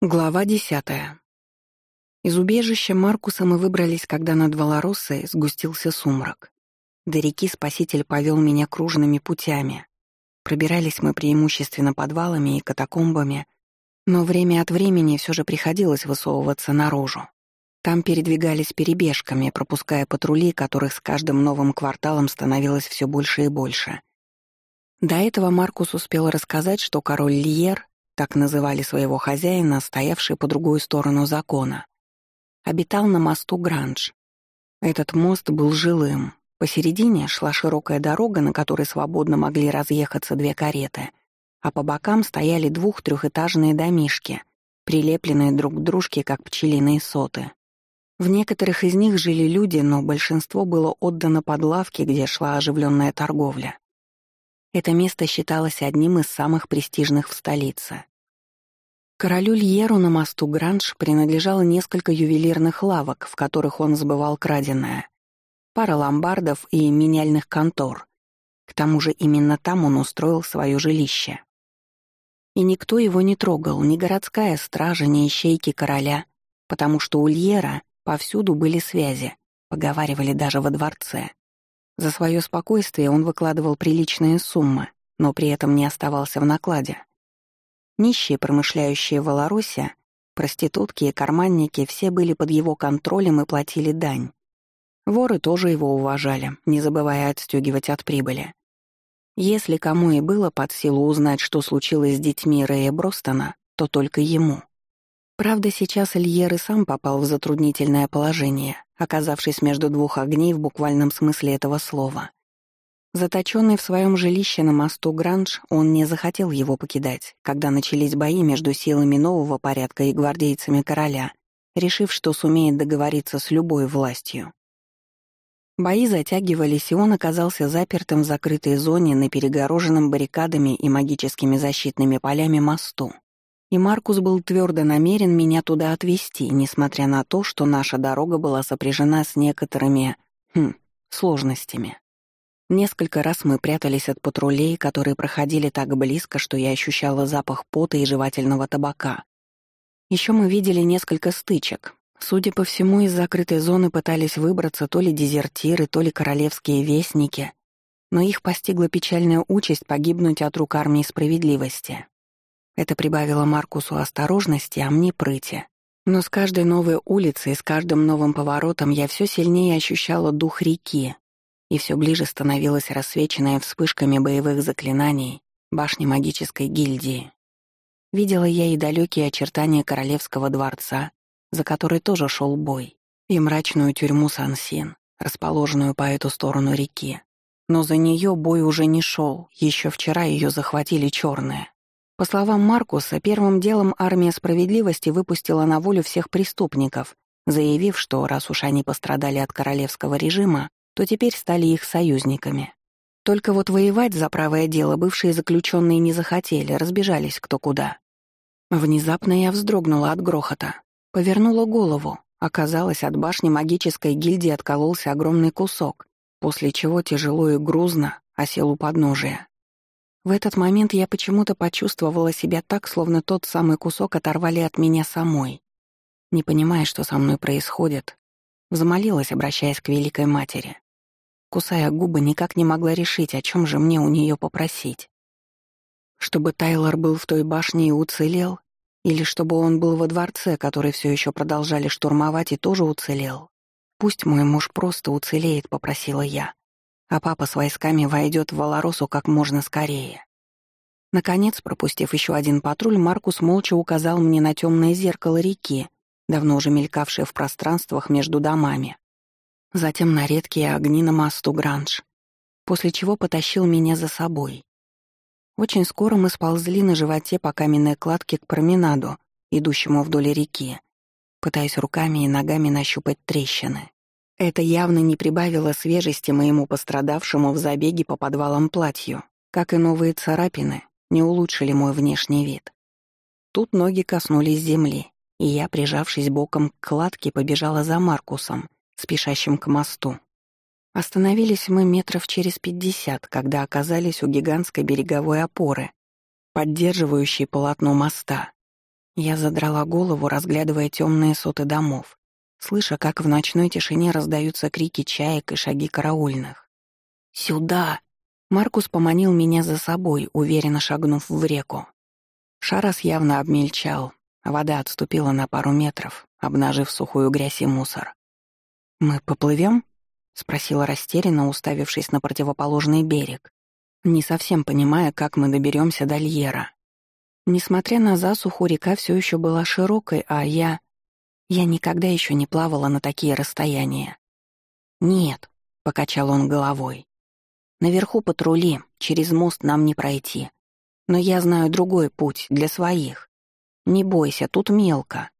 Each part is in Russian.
Глава десятая. Из убежища Маркуса мы выбрались, когда над Валороссой сгустился сумрак. До реки спаситель повел меня кружными путями. Пробирались мы преимущественно подвалами и катакомбами, но время от времени все же приходилось высовываться наружу. Там передвигались перебежками, пропуская патрули, которых с каждым новым кварталом становилось все больше и больше. До этого Маркус успел рассказать, что король Льер так называли своего хозяина, стоявший по другую сторону закона. Обитал на мосту Гранж. Этот мост был жилым. Посередине шла широкая дорога, на которой свободно могли разъехаться две кареты, а по бокам стояли двух-трехэтажные домишки, прилепленные друг к дружке, как пчелиные соты. В некоторых из них жили люди, но большинство было отдано под лавки, где шла оживленная торговля. Это место считалось одним из самых престижных в столице. Королю Льеру на мосту Гранж принадлежало несколько ювелирных лавок, в которых он сбывал краденое, пара ломбардов и меняльных контор. К тому же именно там он устроил свое жилище. И никто его не трогал, ни городская стража, ни ищейки короля, потому что у Льера повсюду были связи, поговаривали даже во дворце. За свое спокойствие он выкладывал приличные суммы, но при этом не оставался в накладе. Нищие, промышляющие в Волоросе, проститутки и карманники все были под его контролем и платили дань. Воры тоже его уважали, не забывая отстегивать от прибыли. Если кому и было под силу узнать, что случилось с детьми Рэя Бростона, то только ему. Правда, сейчас Ильер и сам попал в затруднительное положение, оказавшись между двух огней в буквальном смысле этого слова. Заточенный в своем жилище на мосту Гранж, он не захотел его покидать, когда начались бои между силами нового порядка и гвардейцами короля, решив, что сумеет договориться с любой властью. Бои затягивались, и он оказался запертым в закрытой зоне на перегороженном баррикадами и магическими защитными полями мосту. И Маркус был твердо намерен меня туда отвезти, несмотря на то, что наша дорога была сопряжена с некоторыми, хм, сложностями. Несколько раз мы прятались от патрулей, которые проходили так близко, что я ощущала запах пота и жевательного табака. Еще мы видели несколько стычек. Судя по всему, из закрытой зоны пытались выбраться то ли дезертиры, то ли королевские вестники, но их постигла печальная участь погибнуть от рук армии справедливости. Это прибавило Маркусу осторожности, а мне прыти. Но с каждой новой улицей, с каждым новым поворотом я все сильнее ощущала дух реки, и все ближе становилась рассвеченная вспышками боевых заклинаний башни магической гильдии. Видела я и далекие очертания королевского дворца, за которой тоже шел бой, и мрачную тюрьму Сансин, расположенную по эту сторону реки. Но за нее бой уже не шел, еще вчера ее захватили черные. По словам Маркуса, первым делом армия справедливости выпустила на волю всех преступников, заявив, что раз уж они пострадали от королевского режима, то теперь стали их союзниками. Только вот воевать за правое дело бывшие заключенные не захотели, разбежались кто куда. Внезапно я вздрогнула от грохота. Повернула голову. Оказалось, от башни магической гильдии откололся огромный кусок, после чего тяжело и грузно осел у подножия. В этот момент я почему-то почувствовала себя так, словно тот самый кусок оторвали от меня самой. Не понимая, что со мной происходит, взмолилась, обращаясь к Великой Матери. Кусая губы, никак не могла решить, о чем же мне у нее попросить. Чтобы Тайлор был в той башне и уцелел, или чтобы он был во дворце, который все еще продолжали штурмовать и тоже уцелел. Пусть мой муж просто уцелеет, попросила я, а папа с войсками войдет в Валоросу как можно скорее. Наконец, пропустив еще один патруль, Маркус молча указал мне на темное зеркало реки, давно уже мелькавшее в пространствах между домами затем на редкие огни на мосту Гранж, после чего потащил меня за собой. Очень скоро мы сползли на животе по каменной кладке к променаду, идущему вдоль реки, пытаясь руками и ногами нащупать трещины. Это явно не прибавило свежести моему пострадавшему в забеге по подвалам платью, как и новые царапины не улучшили мой внешний вид. Тут ноги коснулись земли, и я, прижавшись боком к кладке, побежала за Маркусом, спешащим к мосту. Остановились мы метров через пятьдесят, когда оказались у гигантской береговой опоры, поддерживающей полотно моста. Я задрала голову, разглядывая темные соты домов, слыша, как в ночной тишине раздаются крики чаек и шаги караульных. «Сюда!» Маркус поманил меня за собой, уверенно шагнув в реку. Шарас явно обмельчал, вода отступила на пару метров, обнажив сухую грязь и мусор. «Мы поплывем? спросила растерянно, уставившись на противоположный берег, не совсем понимая, как мы доберемся до Льера. Несмотря на засуху, река все еще была широкой, а я... Я никогда еще не плавала на такие расстояния. «Нет», — покачал он головой. «Наверху патрули, через мост нам не пройти. Но я знаю другой путь, для своих. Не бойся, тут мелко».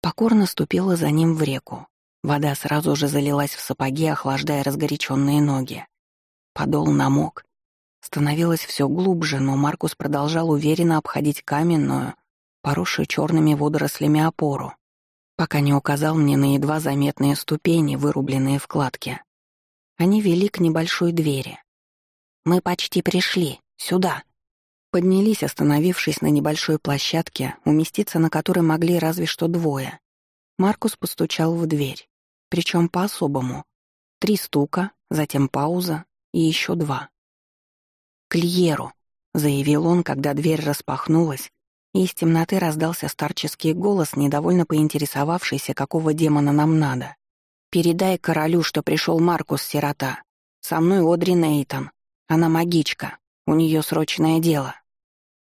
Покорно ступила за ним в реку. Вода сразу же залилась в сапоги, охлаждая разгоряченные ноги. Подол намок, Становилось все глубже, но Маркус продолжал уверенно обходить каменную, поросшую черными водорослями опору, пока не указал мне на едва заметные ступени, вырубленные в кладке. Они вели к небольшой двери. «Мы почти пришли. Сюда!» Поднялись, остановившись на небольшой площадке, уместиться на которой могли разве что двое. Маркус постучал в дверь. Причем по-особому. Три стука, затем пауза и еще два. «К заявил он, когда дверь распахнулась, из темноты раздался старческий голос, недовольно поинтересовавшийся, какого демона нам надо. «Передай королю, что пришел Маркус-сирота. Со мной Одри Нейтон. Она магичка. У нее срочное дело».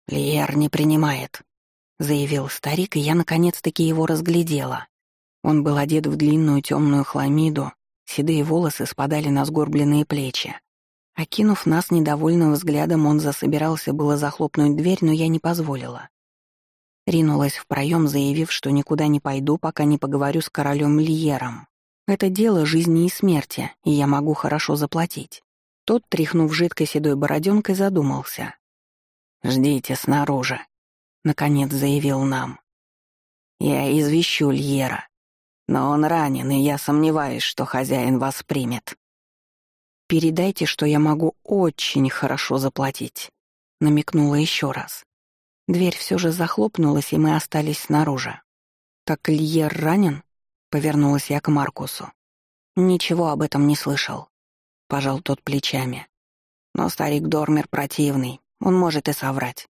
«Лиер не принимает», — заявил старик, и я наконец-таки его разглядела. Он был одет в длинную темную хламиду, седые волосы спадали на сгорбленные плечи. Окинув нас недовольным взглядом, он засобирался было захлопнуть дверь, но я не позволила. Ринулась в проем, заявив, что никуда не пойду, пока не поговорю с королем Льером. Это дело жизни и смерти, и я могу хорошо заплатить. Тот, тряхнув жидкой седой бороденкой, задумался. «Ждите снаружи», — наконец заявил нам. «Я извещу Льера, но он ранен, и я сомневаюсь, что хозяин вас примет». «Передайте, что я могу очень хорошо заплатить», — намекнула еще раз. Дверь все же захлопнулась, и мы остались снаружи. «Так Льер ранен?» — повернулась я к Маркусу. «Ничего об этом не слышал», — пожал тот плечами. «Но старик Дормер противный, он может и соврать.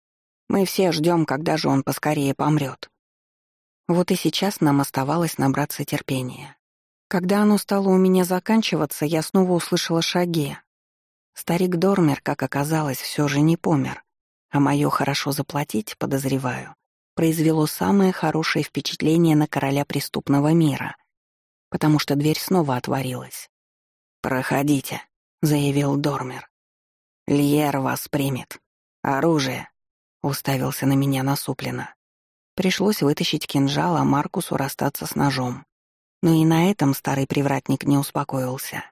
Мы все ждем, когда же он поскорее помрет. Вот и сейчас нам оставалось набраться терпения. Когда оно стало у меня заканчиваться, я снова услышала шаги. Старик Дормер, как оказалось, все же не помер, а мое «хорошо заплатить», подозреваю, произвело самое хорошее впечатление на короля преступного мира, потому что дверь снова отворилась. «Проходите», — заявил Дормер. «Льер вас примет. Оружие», — уставился на меня насупленно. Пришлось вытащить кинжал, а Маркусу расстаться с ножом. Но и на этом старый привратник не успокоился.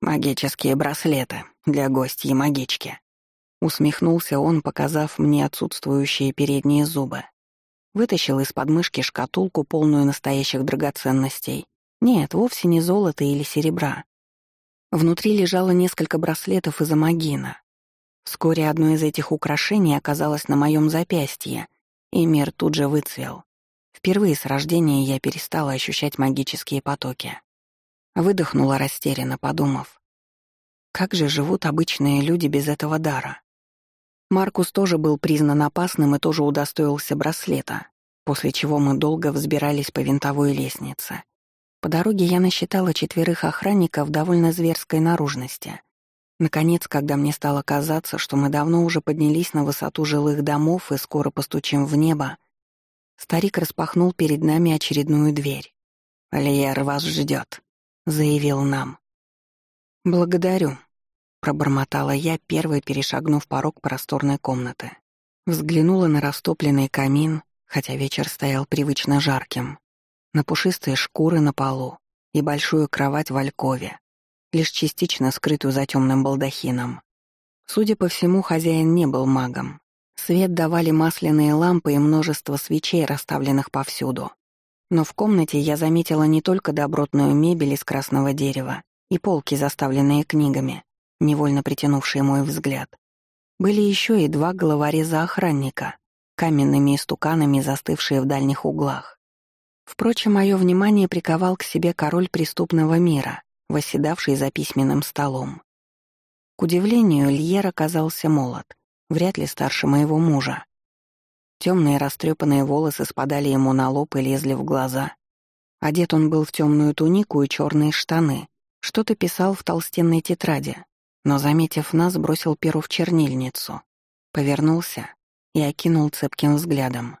«Магические браслеты для гостьи магички», — усмехнулся он, показав мне отсутствующие передние зубы. Вытащил из подмышки шкатулку, полную настоящих драгоценностей. Нет, вовсе не золота или серебра. Внутри лежало несколько браслетов из амагина. Вскоре одно из этих украшений оказалось на моем запястье, и мир тут же выцвел. Впервые с рождения я перестала ощущать магические потоки. Выдохнула растерянно, подумав. Как же живут обычные люди без этого дара? Маркус тоже был признан опасным и тоже удостоился браслета, после чего мы долго взбирались по винтовой лестнице. По дороге я насчитала четверых охранников довольно зверской наружности. Наконец, когда мне стало казаться, что мы давно уже поднялись на высоту жилых домов и скоро постучим в небо, Старик распахнул перед нами очередную дверь. «Лиер вас ждет», — заявил нам. «Благодарю», — пробормотала я, первой перешагнув порог просторной комнаты. Взглянула на растопленный камин, хотя вечер стоял привычно жарким, на пушистые шкуры на полу и большую кровать в алькове, лишь частично скрытую за темным балдахином. Судя по всему, хозяин не был магом, Свет давали масляные лампы и множество свечей, расставленных повсюду. Но в комнате я заметила не только добротную мебель из красного дерева и полки, заставленные книгами, невольно притянувшие мой взгляд. Были еще и два головореза охранника, каменными истуканами, застывшие в дальних углах. Впрочем, мое внимание приковал к себе король преступного мира, восседавший за письменным столом. К удивлению, Льер оказался молод, вряд ли старше моего мужа. Темные растрепанные волосы спадали ему на лоб и лезли в глаза. Одет он был в темную тунику и черные штаны. Что-то писал в толстенной тетради, но, заметив нас, бросил перу в чернильницу. Повернулся и окинул цепким взглядом.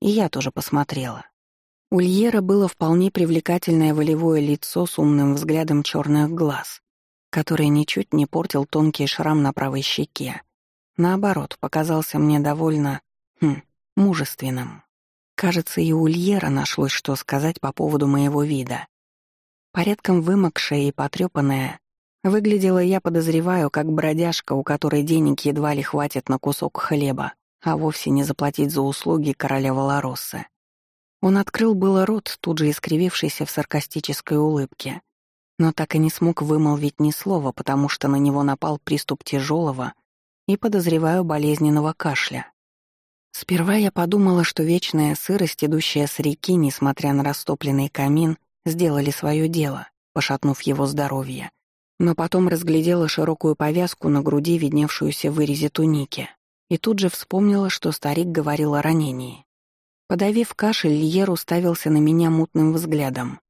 И я тоже посмотрела. У Льера было вполне привлекательное волевое лицо с умным взглядом черных глаз, который ничуть не портил тонкий шрам на правой щеке. Наоборот, показался мне довольно, хм, мужественным. Кажется, и у Льера нашлось, что сказать по поводу моего вида. Порядком вымокшая и потрепанная, выглядела я, подозреваю, как бродяжка, у которой денег едва ли хватит на кусок хлеба, а вовсе не заплатить за услуги короля Валароссы. Он открыл было рот, тут же искривившийся в саркастической улыбке, но так и не смог вымолвить ни слова, потому что на него напал приступ тяжелого и, подозреваю, болезненного кашля. Сперва я подумала, что вечная сырость, идущая с реки, несмотря на растопленный камин, сделали свое дело, пошатнув его здоровье. Но потом разглядела широкую повязку на груди, видневшуюся в вырезе туники, и тут же вспомнила, что старик говорил о ранении. Подавив кашель, Льер уставился на меня мутным взглядом.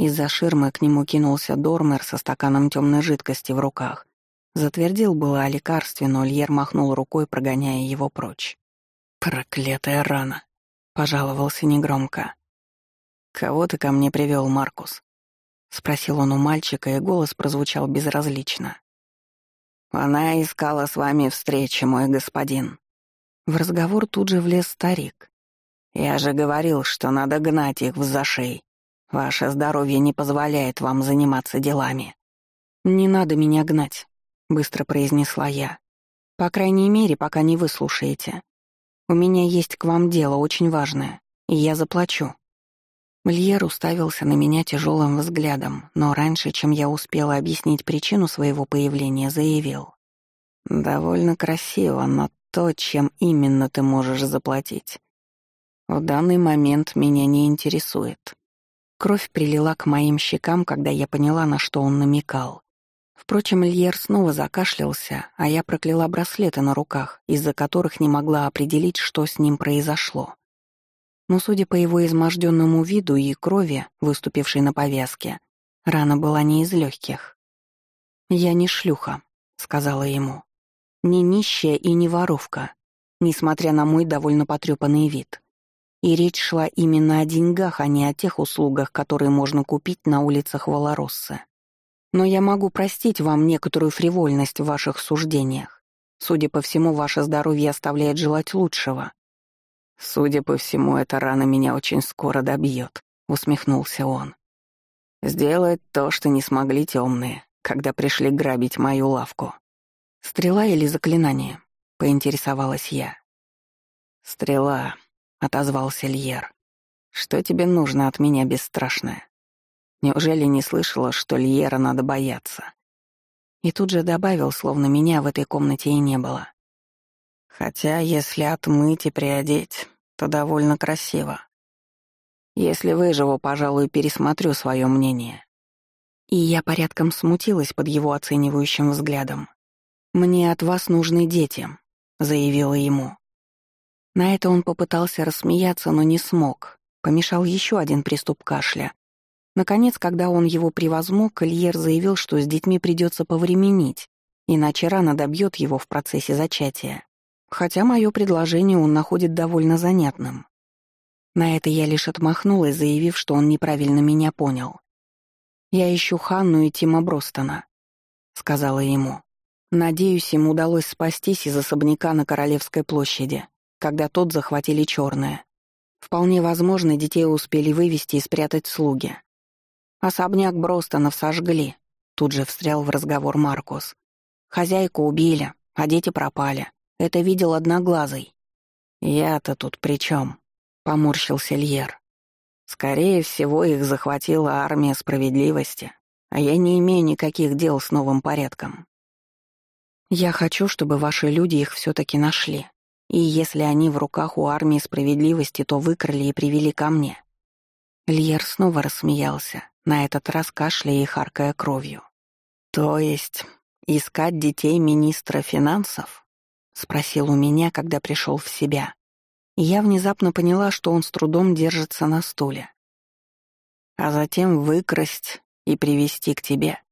Из-за ширмы к нему кинулся Дормер со стаканом темной жидкости в руках. Затвердил было о лекарстве, но Льер махнул рукой, прогоняя его прочь. «Проклятая рана!» — пожаловался негромко. «Кого ты ко мне привел, Маркус?» — спросил он у мальчика, и голос прозвучал безразлично. «Она искала с вами встречи, мой господин». В разговор тут же влез старик. «Я же говорил, что надо гнать их в зашей. Ваше здоровье не позволяет вам заниматься делами». «Не надо меня гнать», — быстро произнесла я. «По крайней мере, пока не выслушаете. У меня есть к вам дело очень важное, и я заплачу». Мольер уставился на меня тяжелым взглядом, но раньше, чем я успела объяснить причину своего появления, заявил. «Довольно красиво, но то, чем именно ты можешь заплатить, в данный момент меня не интересует. Кровь прилила к моим щекам, когда я поняла, на что он намекал. Впрочем, Ильер снова закашлялся, а я прокляла браслеты на руках, из-за которых не могла определить, что с ним произошло. Но, судя по его изможденному виду и крови, выступившей на повязке, рана была не из легких. «Я не шлюха», — сказала ему. «Не нищая и не воровка, несмотря на мой довольно потрепанный вид. И речь шла именно о деньгах, а не о тех услугах, которые можно купить на улицах Валароссы. Но я могу простить вам некоторую фривольность в ваших суждениях. Судя по всему, ваше здоровье оставляет желать лучшего. Судя по всему, эта рана меня очень скоро добьет, усмехнулся он. Сделать то, что не смогли темные, когда пришли грабить мою лавку. Стрела или заклинание? поинтересовалась я. Стрела, отозвался Льер. «Что тебе нужно от меня, бесстрашная? Неужели не слышала, что Льера надо бояться?» И тут же добавил, словно меня в этой комнате и не было. «Хотя, если отмыть и приодеть, то довольно красиво. Если выживу, пожалуй, пересмотрю свое мнение». И я порядком смутилась под его оценивающим взглядом. «Мне от вас нужны дети», — заявила ему. На это он попытался рассмеяться, но не смог. Помешал еще один приступ кашля. Наконец, когда он его превозмог, Кольер заявил, что с детьми придется повременить, иначе рано добьет его в процессе зачатия. Хотя мое предложение он находит довольно занятным. На это я лишь отмахнулась, заявив, что он неправильно меня понял. «Я ищу Ханну и Тима Бростона», — сказала ему. «Надеюсь, им удалось спастись из особняка на Королевской площади когда тот захватили черное. Вполне возможно, детей успели вывести и спрятать слуги. Особняк Бростонов сожгли. Тут же встрял в разговор Маркус. Хозяйку убили, а дети пропали. Это видел одноглазый. «Я-то тут при чем? поморщился Льер. «Скорее всего, их захватила армия справедливости, а я не имею никаких дел с новым порядком. Я хочу, чтобы ваши люди их все таки нашли И если они в руках у армии справедливости, то выкрали и привели ко мне. Льер снова рассмеялся, на этот раз кашляя и харкая кровью. То есть искать детей министра финансов? Спросил у меня, когда пришел в себя. я внезапно поняла, что он с трудом держится на стуле. А затем выкрасть и привести к тебе.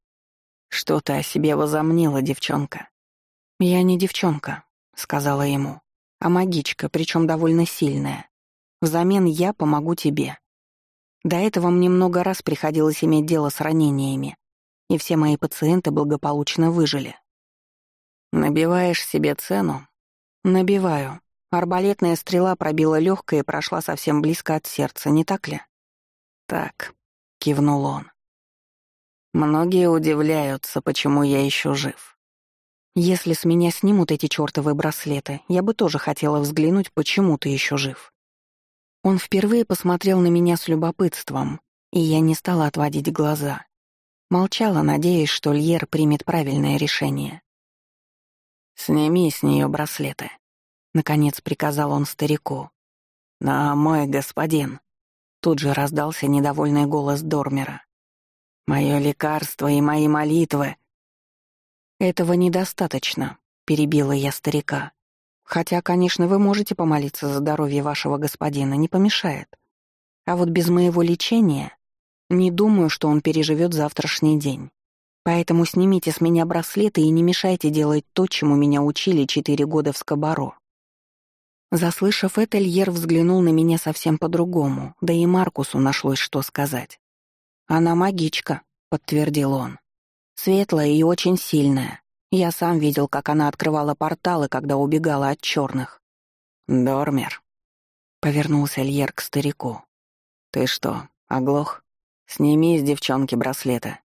Что ты о себе возомнила, девчонка? Я не девчонка, сказала ему, а магичка, причем довольно сильная. Взамен я помогу тебе. До этого мне много раз приходилось иметь дело с ранениями, и все мои пациенты благополучно выжили. Набиваешь себе цену? Набиваю. Арбалетная стрела пробила легкое и прошла совсем близко от сердца, не так ли? Так, кивнул он. Многие удивляются, почему я еще жив. Если с меня снимут эти чёртовы браслеты, я бы тоже хотела взглянуть, почему ты еще жив. Он впервые посмотрел на меня с любопытством, и я не стала отводить глаза. Молчала, надеясь, что Льер примет правильное решение. «Сними с нее браслеты», — наконец приказал он старику. «На мой господин», — тут же раздался недовольный голос Дормера. «Мое лекарство и мои молитвы «Этого недостаточно», — перебила я старика. «Хотя, конечно, вы можете помолиться за здоровье вашего господина, не помешает. А вот без моего лечения не думаю, что он переживет завтрашний день. Поэтому снимите с меня браслеты и не мешайте делать то, чему меня учили четыре года в Скобаро». Заслышав это, Льер взглянул на меня совсем по-другому, да и Маркусу нашлось что сказать. «Она магичка», — подтвердил он. Светлая и очень сильная. Я сам видел, как она открывала порталы, когда убегала от черных. «Дормер», — повернулся Льер к старику. «Ты что, оглох? Сними с девчонки браслеты.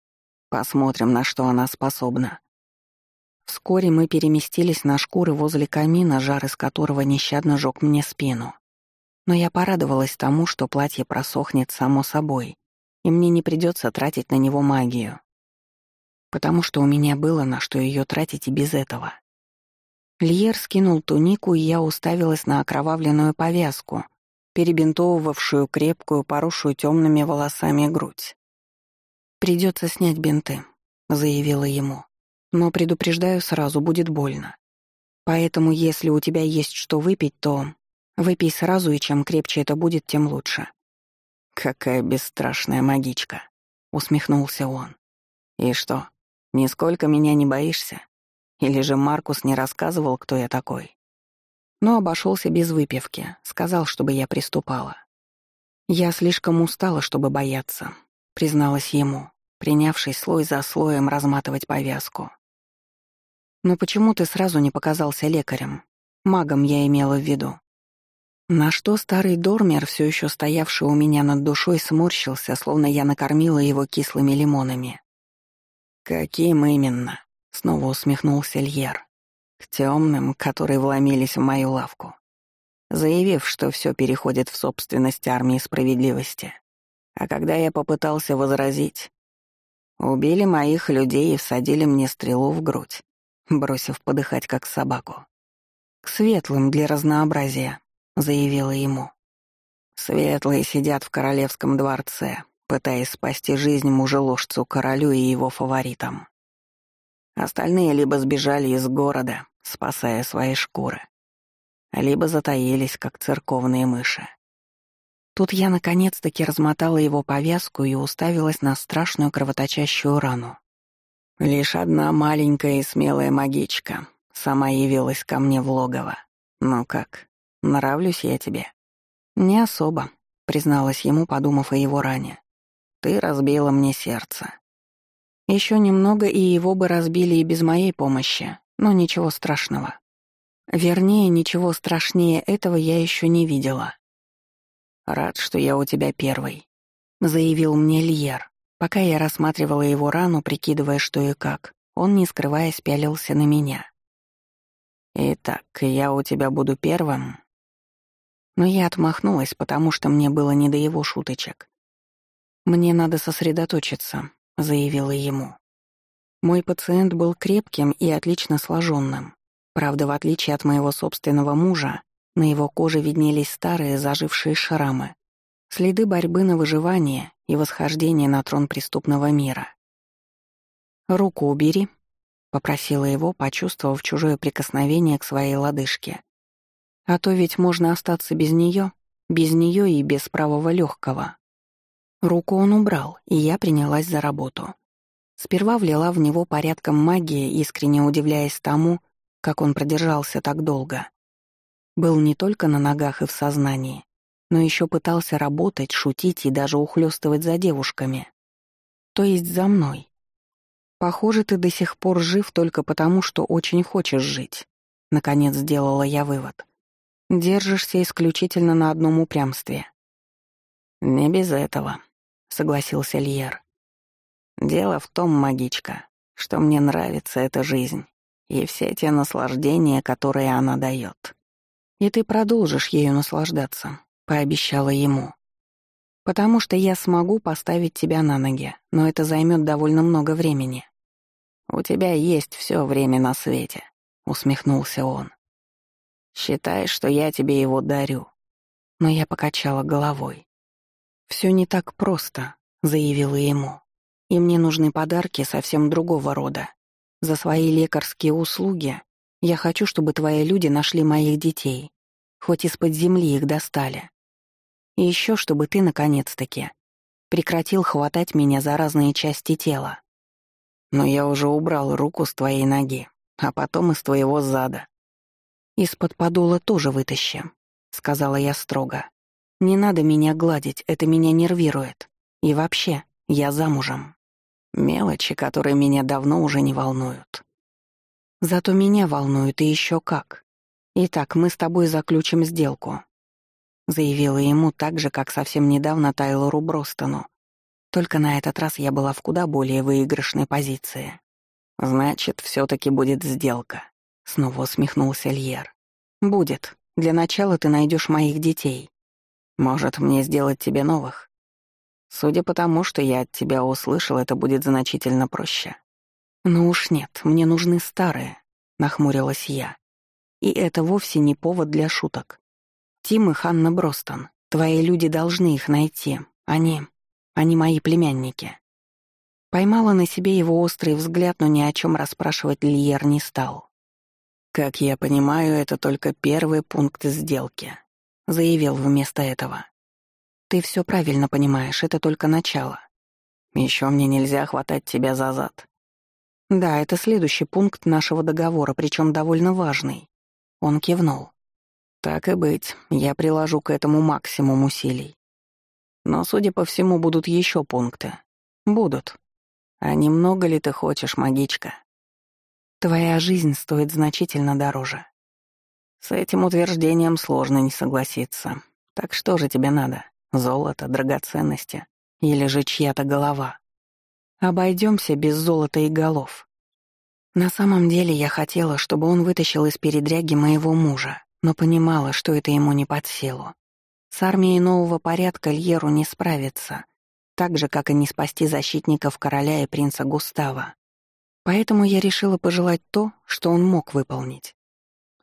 Посмотрим, на что она способна». Вскоре мы переместились на шкуры возле камина, жар из которого нещадно жёг мне спину. Но я порадовалась тому, что платье просохнет само собой, и мне не придется тратить на него магию потому что у меня было на что ее тратить и без этого. Льер скинул тунику, и я уставилась на окровавленную повязку, перебинтовывавшую крепкую, поросшую темными волосами грудь. «Придется снять бинты», — заявила ему. «Но предупреждаю сразу, будет больно. Поэтому, если у тебя есть что выпить, то выпей сразу, и чем крепче это будет, тем лучше». «Какая бесстрашная магичка», — усмехнулся он. «И что, Нисколько меня не боишься? Или же Маркус не рассказывал, кто я такой? Но обошелся без выпивки, сказал, чтобы я приступала. Я слишком устала, чтобы бояться, призналась ему, принявшись слой за слоем разматывать повязку. Но почему ты сразу не показался лекарем? Магом я имела в виду. На что старый Дормер, все еще стоявший у меня над душой, сморщился, словно я накормила его кислыми лимонами. «Каким именно?» — снова усмехнулся Льер. «К темным, которые вломились в мою лавку, заявив, что все переходит в собственность армии справедливости. А когда я попытался возразить, убили моих людей и всадили мне стрелу в грудь, бросив подыхать как собаку. «К светлым для разнообразия», — заявила ему. «Светлые сидят в королевском дворце, пытаясь спасти жизнь мужеложцу королю и его фаворитам. Остальные либо сбежали из города, спасая свои шкуры, либо затаились, как церковные мыши. Тут я наконец-таки размотала его повязку и уставилась на страшную кровоточащую рану. Лишь одна маленькая и смелая магичка сама явилась ко мне в логово. Ну как, нравлюсь я тебе? Не особо, призналась ему, подумав о его ране. Ты разбила мне сердце. Еще немного, и его бы разбили и без моей помощи, но ничего страшного. Вернее, ничего страшнее этого я еще не видела. «Рад, что я у тебя первый», — заявил мне Льер. Пока я рассматривала его рану, прикидывая, что и как, он, не скрываясь, пялился на меня. «Итак, я у тебя буду первым?» Но я отмахнулась, потому что мне было не до его шуточек. «Мне надо сосредоточиться», — заявила ему. Мой пациент был крепким и отлично сложенным. Правда, в отличие от моего собственного мужа, на его коже виднелись старые зажившие шрамы, следы борьбы на выживание и восхождение на трон преступного мира. «Руку убери», — попросила его, почувствовав чужое прикосновение к своей лодыжке. «А то ведь можно остаться без нее, без нее и без правого легкого. Руку он убрал, и я принялась за работу. Сперва влила в него порядком магии, искренне удивляясь тому, как он продержался так долго. Был не только на ногах и в сознании, но еще пытался работать, шутить и даже ухлёстывать за девушками. То есть за мной. Похоже, ты до сих пор жив только потому, что очень хочешь жить. Наконец сделала я вывод. Держишься исключительно на одном упрямстве. Не без этого, согласился Льер. Дело в том, магичка, что мне нравится эта жизнь и все те наслаждения, которые она дает. И ты продолжишь ею наслаждаться, пообещала ему. Потому что я смогу поставить тебя на ноги, но это займет довольно много времени. У тебя есть все время на свете, усмехнулся он. Считай, что я тебе его дарю. Но я покачала головой. Все не так просто, заявила ему. И мне нужны подарки совсем другого рода. За свои лекарские услуги я хочу, чтобы твои люди нашли моих детей, хоть из-под земли их достали. И еще, чтобы ты, наконец-таки, прекратил хватать меня за разные части тела. Но я уже убрал руку с твоей ноги, а потом из твоего зада. «Из-под подола тоже вытащи», — сказала я строго. «Не надо меня гладить, это меня нервирует. И вообще, я замужем. Мелочи, которые меня давно уже не волнуют. Зато меня волнуют и еще как. Итак, мы с тобой заключим сделку», — заявила ему так же, как совсем недавно Тайлору Бростону. Только на этот раз я была в куда более выигрышной позиции. «Значит, все таки будет сделка», — снова усмехнулся Льер. «Будет. Для начала ты найдешь моих детей. Может, мне сделать тебе новых? Судя по тому, что я от тебя услышал, это будет значительно проще». «Ну уж нет, мне нужны старые», — нахмурилась я. «И это вовсе не повод для шуток. Тим и Ханна Бростон, твои люди должны их найти. Они... они мои племянники». Поймала на себе его острый взгляд, но ни о чем расспрашивать Льер не стал. «Как я понимаю, это только первый пункт сделки», — заявил вместо этого. «Ты все правильно понимаешь, это только начало. Еще мне нельзя хватать тебя за зад». «Да, это следующий пункт нашего договора, причем довольно важный». Он кивнул. «Так и быть, я приложу к этому максимум усилий. Но, судя по всему, будут еще пункты. Будут. А немного ли ты хочешь, магичка?» Твоя жизнь стоит значительно дороже. С этим утверждением сложно не согласиться. Так что же тебе надо? Золото, драгоценности? Или же чья-то голова? Обойдемся без золота и голов. На самом деле я хотела, чтобы он вытащил из передряги моего мужа, но понимала, что это ему не под силу. С армией нового порядка Льеру не справиться, так же, как и не спасти защитников короля и принца Густава. Поэтому я решила пожелать то, что он мог выполнить.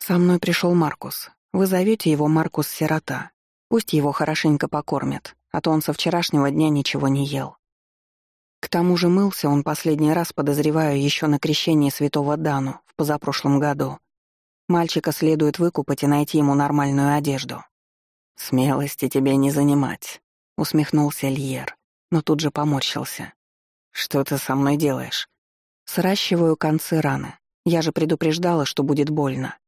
Со мной пришел Маркус. Вы зовете его Маркус-сирота. Пусть его хорошенько покормят, а то он со вчерашнего дня ничего не ел. К тому же мылся он последний раз, подозреваю, еще на крещении святого Дану в позапрошлом году. Мальчика следует выкупать и найти ему нормальную одежду. «Смелости тебе не занимать», — усмехнулся Льер, но тут же поморщился. «Что ты со мной делаешь?» Сращиваю концы раны. Я же предупреждала, что будет больно.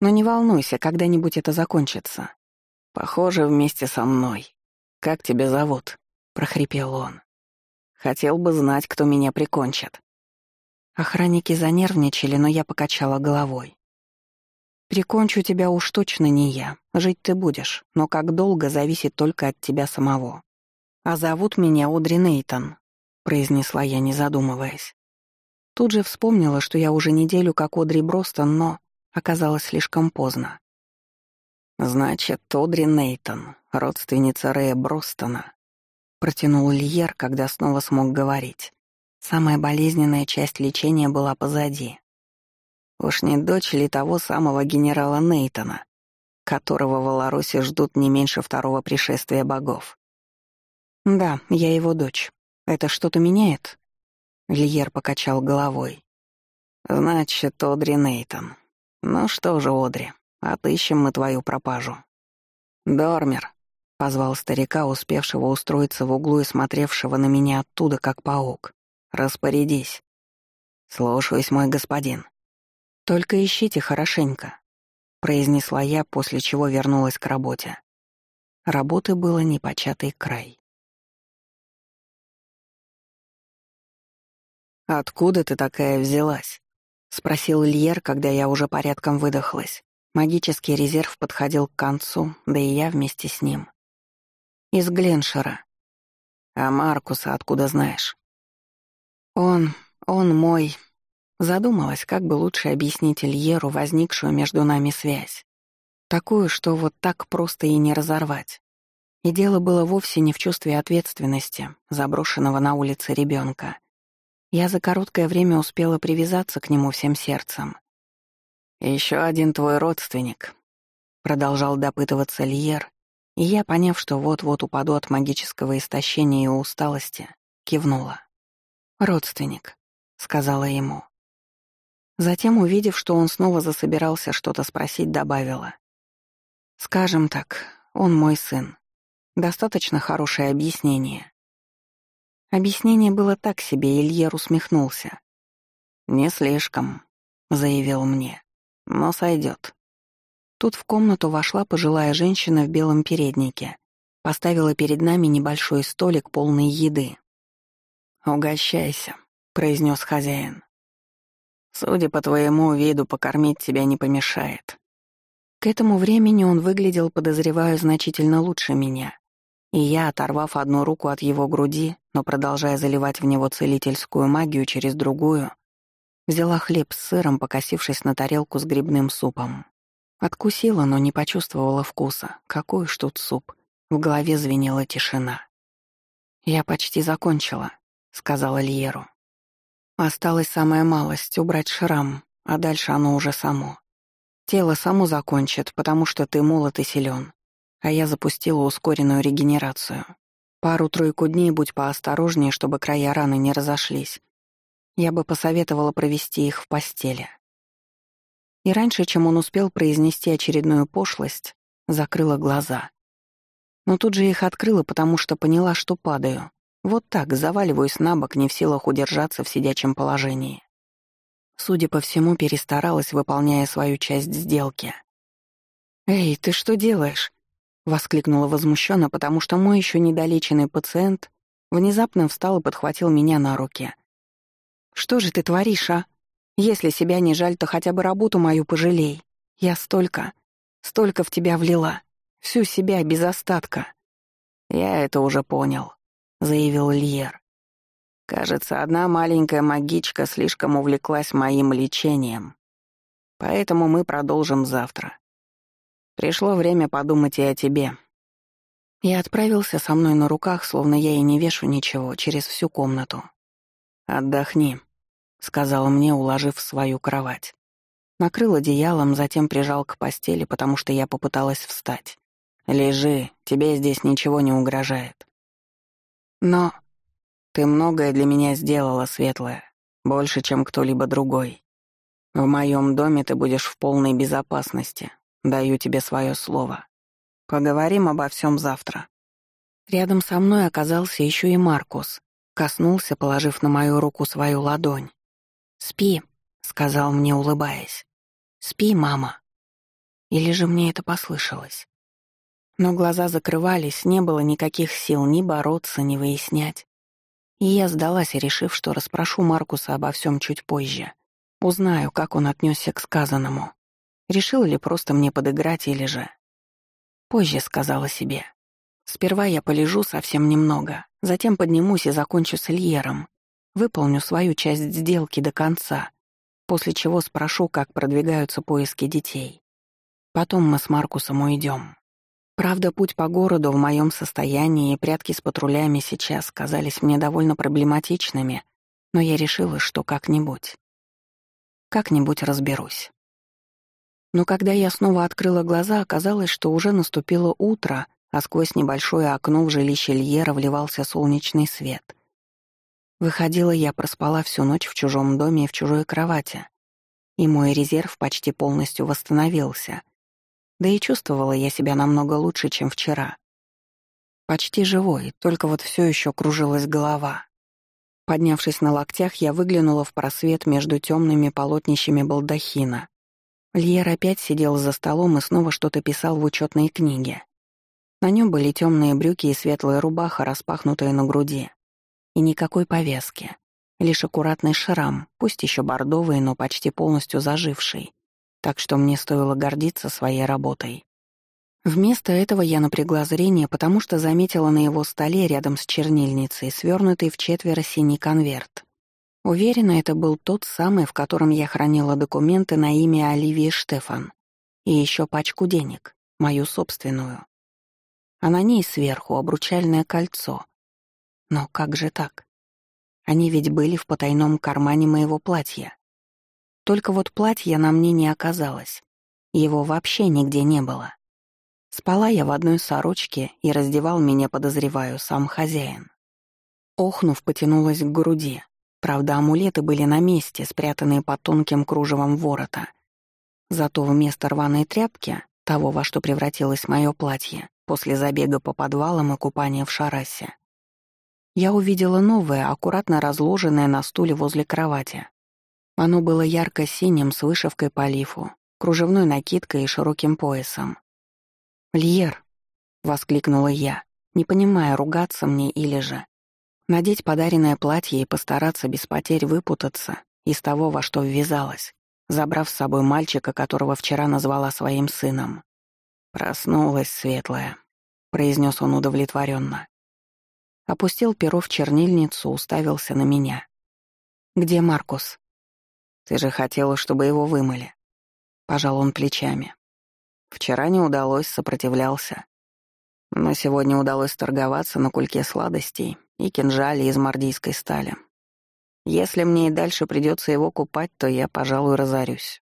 Но не волнуйся, когда-нибудь это закончится. Похоже, вместе со мной. Как тебя зовут? прохрипел он. Хотел бы знать, кто меня прикончит. Охранники занервничали, но я покачала головой. Прикончу тебя уж точно не я. Жить ты будешь, но как долго зависит только от тебя самого. А зовут меня Одри Нейтон, произнесла я, не задумываясь. Тут же вспомнила, что я уже неделю как Одри Бростон, но оказалось слишком поздно. «Значит, Одри Нейтон, родственница Рэя Бростона», — протянул Льер, когда снова смог говорить. Самая болезненная часть лечения была позади. Уж не дочь ли того самого генерала Нейтона, которого в Аларосе ждут не меньше второго пришествия богов? Да, я его дочь. Это что-то меняет? Льер покачал головой. Значит, Одри Нейтон. Ну что же, Одри, отыщем мы твою пропажу. Дормер, позвал старика, успевшего устроиться в углу и смотревшего на меня оттуда, как паук. Распорядись. Слушаюсь, мой господин. Только ищите хорошенько, произнесла я, после чего вернулась к работе. Работы было непочатый край. «Откуда ты такая взялась?» — спросил Льер, когда я уже порядком выдохлась. Магический резерв подходил к концу, да и я вместе с ним. «Из Гленшера». «А Маркуса откуда знаешь?» «Он... он мой...» Задумалась, как бы лучше объяснить Льеру возникшую между нами связь. Такую, что вот так просто и не разорвать. И дело было вовсе не в чувстве ответственности, заброшенного на улице ребенка. Я за короткое время успела привязаться к нему всем сердцем. Еще один твой родственник», — продолжал допытываться Льер, и я, поняв, что вот-вот упаду от магического истощения и усталости, кивнула. «Родственник», — сказала ему. Затем, увидев, что он снова засобирался что-то спросить, добавила. «Скажем так, он мой сын. Достаточно хорошее объяснение. Объяснение было так себе, Ильер усмехнулся. «Не слишком», — заявил мне, — «но сойдет». Тут в комнату вошла пожилая женщина в белом переднике, поставила перед нами небольшой столик, полный еды. «Угощайся», — произнес хозяин. «Судя по твоему виду, покормить тебя не помешает». К этому времени он выглядел, подозреваю, значительно лучше меня. И я, оторвав одну руку от его груди, но продолжая заливать в него целительскую магию через другую, взяла хлеб с сыром, покосившись на тарелку с грибным супом. Откусила, но не почувствовала вкуса. Какой уж тут суп. В голове звенела тишина. «Я почти закончила», — сказала Льеру. «Осталась самая малость — убрать шрам, а дальше оно уже само. Тело само закончит, потому что ты молод и силен а я запустила ускоренную регенерацию. Пару-тройку дней будь поосторожнее, чтобы края раны не разошлись. Я бы посоветовала провести их в постели. И раньше, чем он успел произнести очередную пошлость, закрыла глаза. Но тут же их открыла, потому что поняла, что падаю. Вот так, заваливаюсь на бок, не в силах удержаться в сидячем положении. Судя по всему, перестаралась, выполняя свою часть сделки. «Эй, ты что делаешь?» Воскликнула возмущенно, потому что мой еще недолеченный пациент внезапно встал и подхватил меня на руки. «Что же ты творишь, а? Если себя не жаль, то хотя бы работу мою пожалей. Я столько, столько в тебя влила. Всю себя без остатка». «Я это уже понял», — заявил Льер. «Кажется, одна маленькая магичка слишком увлеклась моим лечением. Поэтому мы продолжим завтра. Пришло время подумать и о тебе». И отправился со мной на руках, словно я и не вешу ничего, через всю комнату. «Отдохни», — сказал мне, уложив в свою кровать. Накрыл одеялом, затем прижал к постели, потому что я попыталась встать. «Лежи, тебе здесь ничего не угрожает». «Но...» «Ты многое для меня сделала, Светлая, больше, чем кто-либо другой. В моем доме ты будешь в полной безопасности, Даю тебе свое слово. Поговорим обо всем завтра. Рядом со мной оказался еще и Маркус. Коснулся, положив на мою руку свою ладонь. «Спи», — сказал мне, улыбаясь. «Спи, мама». Или же мне это послышалось? Но глаза закрывались, не было никаких сил ни бороться, ни выяснять. И я сдалась, решив, что расспрошу Маркуса обо всем чуть позже. Узнаю, как он отнесся к сказанному. Решил ли просто мне подыграть или же... Позже сказала себе. Сперва я полежу совсем немного, затем поднимусь и закончу с Ильером. Выполню свою часть сделки до конца, после чего спрошу, как продвигаются поиски детей. Потом мы с Маркусом уйдем. Правда, путь по городу в моем состоянии и прятки с патрулями сейчас казались мне довольно проблематичными, но я решила, что как-нибудь. Как-нибудь разберусь. Но когда я снова открыла глаза, оказалось, что уже наступило утро, а сквозь небольшое окно в жилище Льера вливался солнечный свет. Выходила я, проспала всю ночь в чужом доме и в чужой кровати. И мой резерв почти полностью восстановился. Да и чувствовала я себя намного лучше, чем вчера. Почти живой, только вот все еще кружилась голова. Поднявшись на локтях, я выглянула в просвет между темными полотнищами балдахина. Льер опять сидел за столом и снова что-то писал в учетной книге. На нем были темные брюки и светлая рубаха, распахнутая на груди. И никакой повязки. Лишь аккуратный шрам, пусть еще бордовый, но почти полностью заживший. Так что мне стоило гордиться своей работой. Вместо этого я напрягла зрение, потому что заметила на его столе рядом с чернильницей свернутый в четверо синий конверт. Уверена, это был тот самый, в котором я хранила документы на имя Оливии Штефан. И еще пачку денег, мою собственную а на ней сверху обручальное кольцо. Но как же так? Они ведь были в потайном кармане моего платья. Только вот платья на мне не оказалось. Его вообще нигде не было. Спала я в одной сорочке, и раздевал меня, подозреваю, сам хозяин. Охнув, потянулась к груди. Правда, амулеты были на месте, спрятанные под тонким кружевом ворота. Зато вместо рваной тряпки, того, во что превратилось мое платье, после забега по подвалам и купания в шарасе. Я увидела новое, аккуратно разложенное на стуле возле кровати. Оно было ярко-синим с вышивкой по лифу, кружевной накидкой и широким поясом. «Льер!» — воскликнула я, не понимая, ругаться мне или же. Надеть подаренное платье и постараться без потерь выпутаться из того, во что ввязалась, забрав с собой мальчика, которого вчера назвала своим сыном. «Проснулась светлая», — произнес он удовлетворенно. Опустил перо в чернильницу, уставился на меня. «Где Маркус?» «Ты же хотела, чтобы его вымыли». Пожал он плечами. Вчера не удалось, сопротивлялся. Но сегодня удалось торговаться на кульке сладостей и кинжале из мордийской стали. Если мне и дальше придется его купать, то я, пожалуй, разорюсь.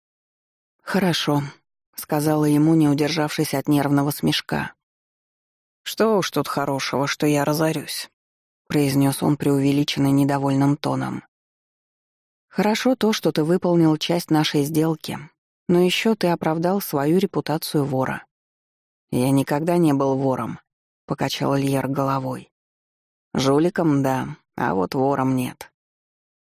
«Хорошо», — сказала ему, не удержавшись от нервного смешка. «Что уж тут хорошего, что я разорюсь», — произнес он преувеличенно недовольным тоном. «Хорошо то, что ты выполнил часть нашей сделки, но еще ты оправдал свою репутацию вора». «Я никогда не был вором», — покачал Льер головой. «Жуликом — да, а вот вором нет».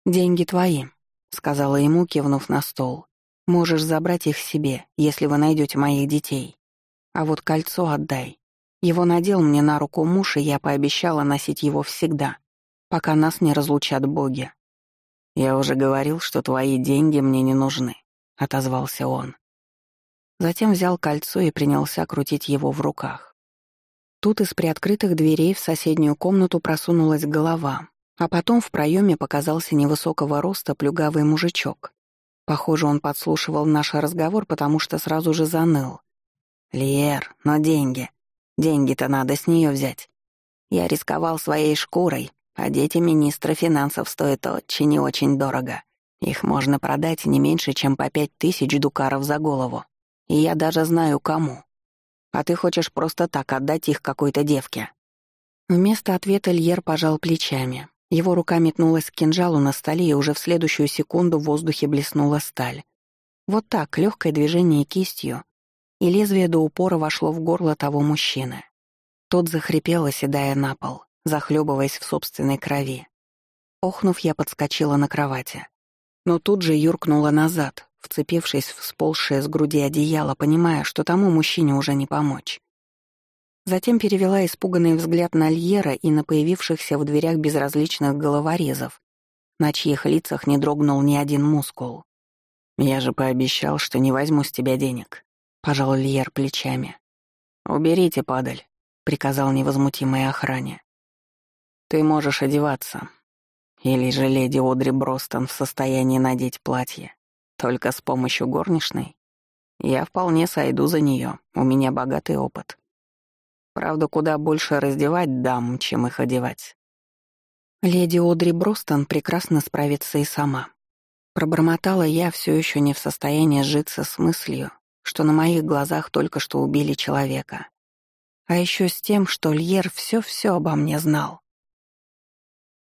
«Деньги твои», — сказала ему, кивнув на стол. Можешь забрать их себе, если вы найдете моих детей. А вот кольцо отдай. Его надел мне на руку муж, и я пообещала носить его всегда, пока нас не разлучат боги. Я уже говорил, что твои деньги мне не нужны, отозвался он. Затем взял кольцо и принялся крутить его в руках. Тут из приоткрытых дверей в соседнюю комнату просунулась голова, а потом в проеме показался невысокого роста плюгавый мужичок Похоже, он подслушивал наш разговор, потому что сразу же заныл. «Лиер, но деньги. Деньги-то надо с нее взять. Я рисковал своей шкурой, а дети министра финансов стоят очень и очень дорого. Их можно продать не меньше, чем по пять тысяч дукаров за голову. И я даже знаю, кому. А ты хочешь просто так отдать их какой-то девке?» Вместо ответа Льер пожал плечами. Его рука метнулась к кинжалу на столе, и уже в следующую секунду в воздухе блеснула сталь. Вот так, легкое движение кистью, и лезвие до упора вошло в горло того мужчины. Тот захрипел, оседая на пол, захлебываясь в собственной крови. Охнув, я подскочила на кровати. Но тут же юркнула назад, вцепившись в сползшее с груди одеяло, понимая, что тому мужчине уже не помочь. Затем перевела испуганный взгляд на Льера и на появившихся в дверях безразличных головорезов, на чьих лицах не дрогнул ни один мускул. «Я же пообещал, что не возьму с тебя денег», — пожал Льер плечами. «Уберите, падаль», — приказал невозмутимой охране. «Ты можешь одеваться. Или же леди Одри Бростон в состоянии надеть платье, только с помощью горничной. Я вполне сойду за нее, у меня богатый опыт». Правда, куда больше раздевать дам, чем их одевать. Леди Одри Бростон прекрасно справится и сама. Пробормотала я, все еще не в состоянии сжиться с мыслью, что на моих глазах только что убили человека. А еще с тем, что Льер все-все обо мне знал.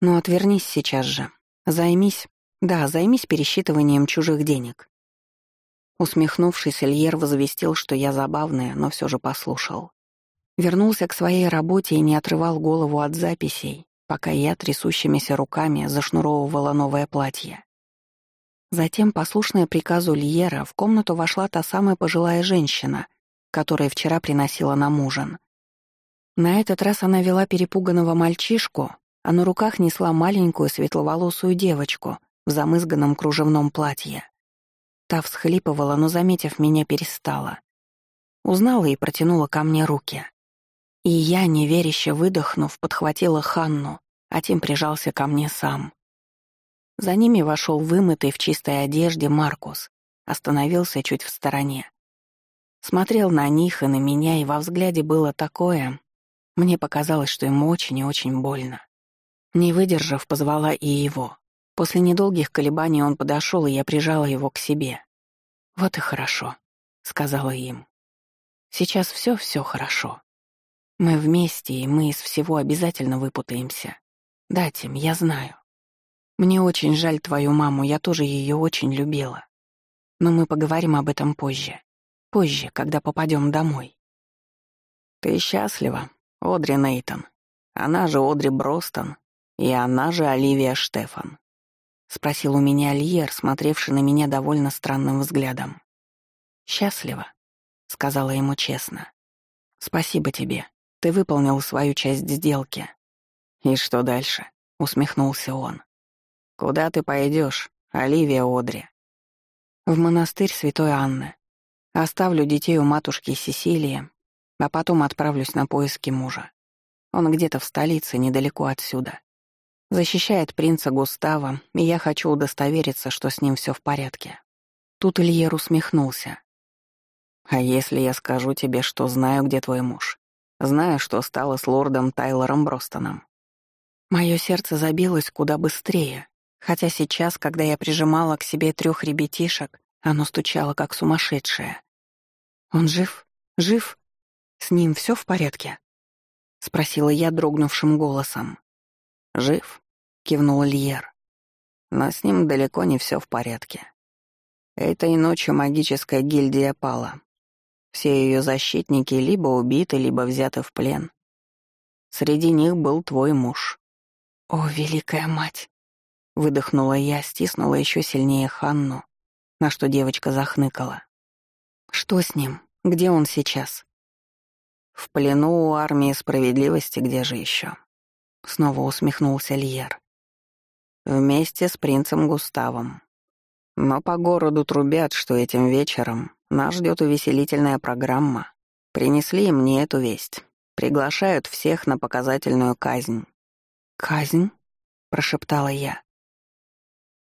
«Ну, отвернись сейчас же. Займись, да, займись пересчитыванием чужих денег». Усмехнувшись, Льер возвестил, что я забавная, но все же послушал. Вернулся к своей работе и не отрывал голову от записей, пока я трясущимися руками зашнуровывала новое платье. Затем, послушная приказу Льера, в комнату вошла та самая пожилая женщина, которая вчера приносила нам ужин. На этот раз она вела перепуганного мальчишку, а на руках несла маленькую светловолосую девочку в замызганном кружевном платье. Та всхлипывала, но, заметив меня, перестала. Узнала и протянула ко мне руки. И я, неверяще выдохнув, подхватила Ханну, а тем прижался ко мне сам. За ними вошел вымытый в чистой одежде Маркус, остановился чуть в стороне. Смотрел на них и на меня, и во взгляде было такое... Мне показалось, что ему очень и очень больно. Не выдержав, позвала и его. После недолгих колебаний он подошел, и я прижала его к себе. «Вот и хорошо», — сказала им. «Сейчас все-все хорошо. Мы вместе, и мы из всего обязательно выпутаемся. Да, Тим, я знаю. Мне очень жаль твою маму, я тоже ее очень любила. Но мы поговорим об этом позже. Позже, когда попадем домой. Ты счастлива, Одри Нейтон. Она же Одри Бростон, и она же Оливия Штефан. Спросил у меня Альер, смотревший на меня довольно странным взглядом. «Счастлива», — сказала ему честно. «Спасибо тебе. Ты выполнил свою часть сделки. И что дальше? усмехнулся он. Куда ты пойдешь, Оливия Одри? В монастырь Святой Анны. Оставлю детей у матушки Сесилии, а потом отправлюсь на поиски мужа. Он где-то в столице, недалеко отсюда. Защищает принца Густава, и я хочу удостовериться, что с ним все в порядке. Тут Ильер усмехнулся. «А если я скажу тебе, что знаю, где твой муж? Знаю, что стало с лордом Тайлором Бростоном. Мое сердце забилось куда быстрее, хотя сейчас, когда я прижимала к себе трех ребятишек, оно стучало как сумасшедшее. «Он жив? Жив? С ним все в порядке?» — спросила я дрогнувшим голосом. «Жив», — кивнул Льер. «Но с ним далеко не все в порядке. Этой ночью магическая гильдия пала, все ее защитники либо убиты, либо взяты в плен. Среди них был твой муж. «О, великая мать!» Выдохнула я, стиснула еще сильнее Ханну, на что девочка захныкала. «Что с ним? Где он сейчас?» «В плену у армии справедливости, где же еще?» Снова усмехнулся Льер. «Вместе с принцем Густавом. Но по городу трубят, что этим вечером нас ждет увеселительная программа. Принесли мне эту весть. Приглашают всех на показательную казнь. «Казнь?» — прошептала я.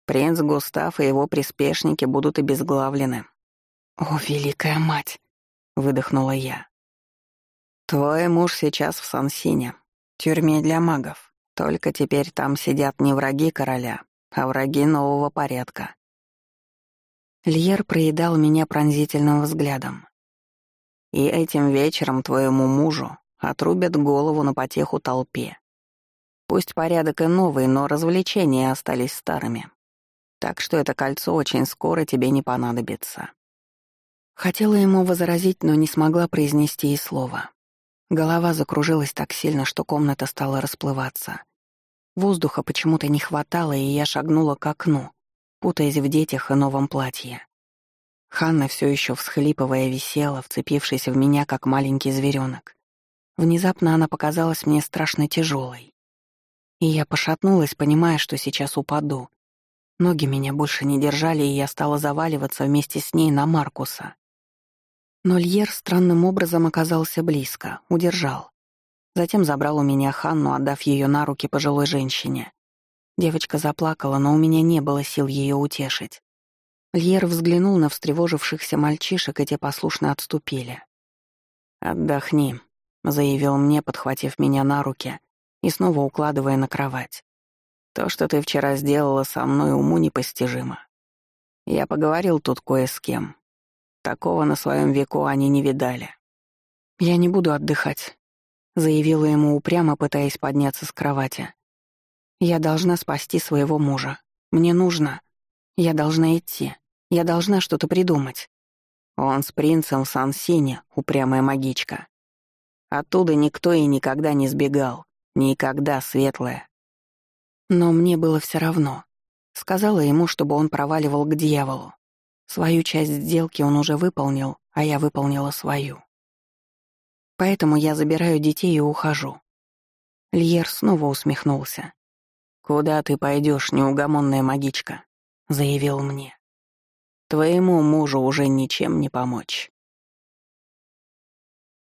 Принц Густав и его приспешники будут обезглавлены. «О, великая мать!» — выдохнула я. «Твой муж сейчас в Сансине, тюрьме для магов. Только теперь там сидят не враги короля, а враги нового порядка. Льер проедал меня пронзительным взглядом. «И этим вечером твоему мужу отрубят голову на потеху толпе. Пусть порядок и новый, но развлечения остались старыми. Так что это кольцо очень скоро тебе не понадобится». Хотела ему возразить, но не смогла произнести и слова. Голова закружилась так сильно, что комната стала расплываться. Воздуха почему-то не хватало, и я шагнула к окну, путаясь в детях и новом платье. Ханна все еще всхлипывая висела, вцепившись в меня, как маленький зверенок. Внезапно она показалась мне страшно тяжелой. И я пошатнулась, понимая, что сейчас упаду. Ноги меня больше не держали, и я стала заваливаться вместе с ней на Маркуса. Но Льер странным образом оказался близко, удержал. Затем забрал у меня Ханну, отдав ее на руки пожилой женщине. Девочка заплакала, но у меня не было сил ее утешить. Льер взглянул на встревожившихся мальчишек, и те послушно отступили. «Отдохни», — заявил мне, подхватив меня на руки и снова укладывая на кровать. «То, что ты вчера сделала со мной, уму непостижимо. Я поговорил тут кое с кем. Такого на своем веку они не видали. Я не буду отдыхать, заявила ему упрямо, пытаясь подняться с кровати. Я должна спасти своего мужа. Мне нужно. Я должна идти. Я должна что-то придумать. Он с принцем в Сан-Сине, упрямая магичка. Оттуда никто и никогда не сбегал. Никогда, светлая. Но мне было все равно. Сказала ему, чтобы он проваливал к дьяволу. Свою часть сделки он уже выполнил, а я выполнила свою. Поэтому я забираю детей и ухожу. Льер снова усмехнулся. «Куда ты пойдешь, неугомонная магичка?» — заявил мне. «Твоему мужу уже ничем не помочь».